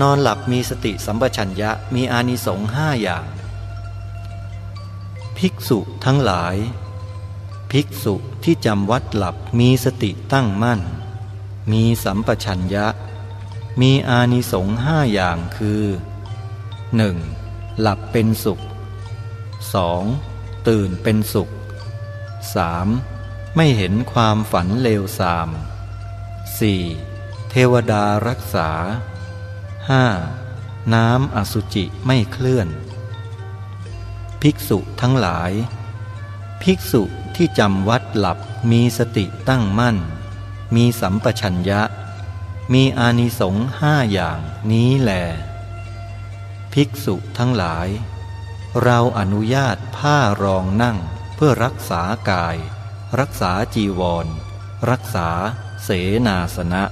นอนหลับมีสติสัมปชัญญะมีอานิสงส์ห้าอย่าง ภิกษุทั้งหลาย ภิกษุที่จำวัดหลับมีสติตั้งมั่น มีสัมปชัญญะ มีอานิสงส์ห้าอย่างคือ 1. หลับเป็นสุข 2. ตื่นเป็นสุข 3. ไม่เห็นความฝันเลวทราม 4. เทวดารักษา 5. น้ำอสุจิไม่เคลื่อน ภิกษุทั้งหลาย ภิกษุที่จำวัดหลับมีสติตั้งมั่น มีสัมปชัญญะ มีอานิสงส์ห้าอย่างนี้แหลภิกษุทั้งหลาย เราอนุญาตผ้ารองนั่งเพื่อรักษากาย รักษาจีวร รักษาเสนาสนะ